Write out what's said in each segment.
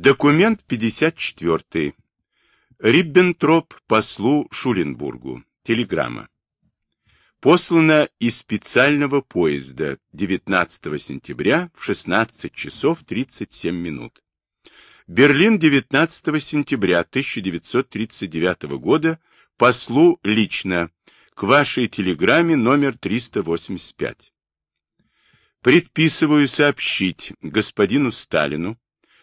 Документ 54. Риббентроп послу Шуленбургу. Телеграмма. Послана из специального поезда 19 сентября в 16 часов 37 минут. Берлин 19 сентября 1939 года послу лично к вашей телеграмме номер 385. Предписываю сообщить господину Сталину,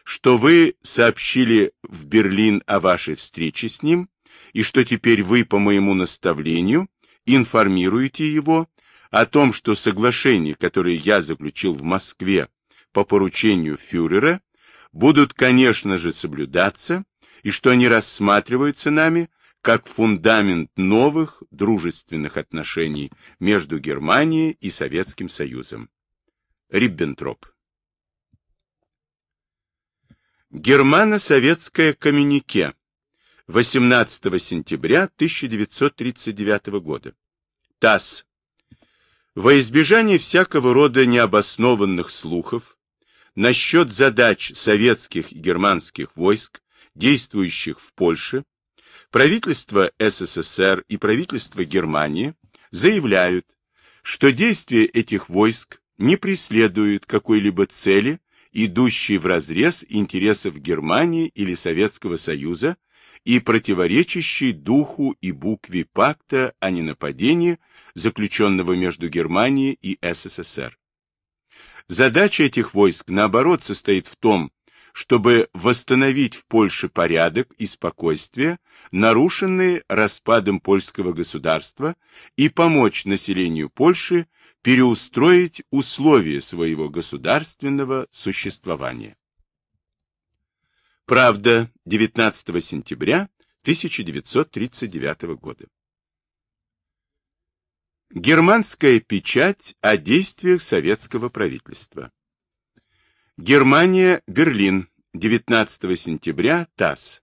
что вы сообщили в Берлин о вашей встрече с ним и что теперь вы по моему наставлению информируете его о том, что соглашения, которые я заключил в Москве по поручению фюрера, будут, конечно же, соблюдаться и что они рассматриваются нами как фундамент новых дружественных отношений между Германией и Советским Союзом. Риббентроп Германо-советское коммюнике 18 сентября 1939 года. ТАСС. Во избежание всякого рода необоснованных слухов насчет задач советских и германских войск, действующих в Польше, правительство СССР и правительство Германии заявляют, что действия этих войск не преследуют какой-либо цели идущий вразрез интересов Германии или Советского Союза и противоречащий духу и букве пакта о ненападении, заключенного между Германией и СССР. Задача этих войск, наоборот, состоит в том, чтобы восстановить в Польше порядок и спокойствие, нарушенные распадом польского государства, и помочь населению Польши переустроить условия своего государственного существования. Правда, 19 сентября 1939 года. Германская печать о действиях советского правительства. Германия, Берлин, 19 сентября, ТАСС.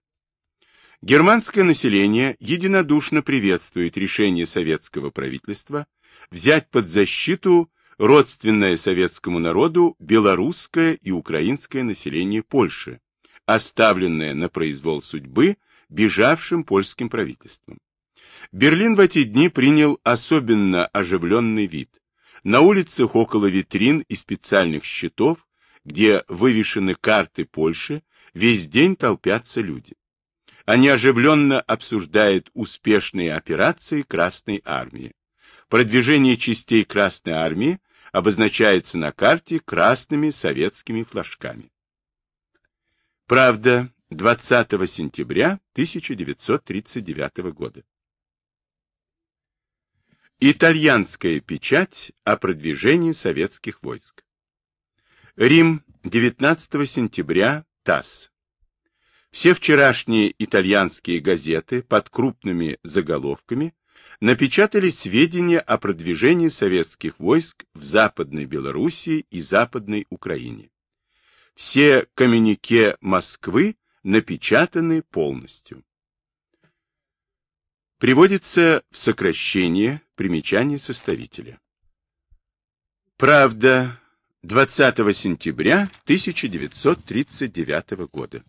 Германское население единодушно приветствует решение советского правительства взять под защиту родственное советскому народу белорусское и украинское население Польши, оставленное на произвол судьбы бежавшим польским правительством. Берлин в эти дни принял особенно оживленный вид. На улицах около витрин и специальных щитов где вывешены карты Польши, весь день толпятся люди. Они оживленно обсуждают успешные операции Красной Армии. Продвижение частей Красной Армии обозначается на карте красными советскими флажками. Правда, 20 сентября 1939 года. Итальянская печать о продвижении советских войск. Рим, 19 сентября, ТАСС. Все вчерашние итальянские газеты под крупными заголовками напечатали сведения о продвижении советских войск в Западной Белоруссии и Западной Украине. Все коммюнике Москвы напечатаны полностью. Приводится в сокращение примечание составителя. Правда, 20 сентября 1939 года.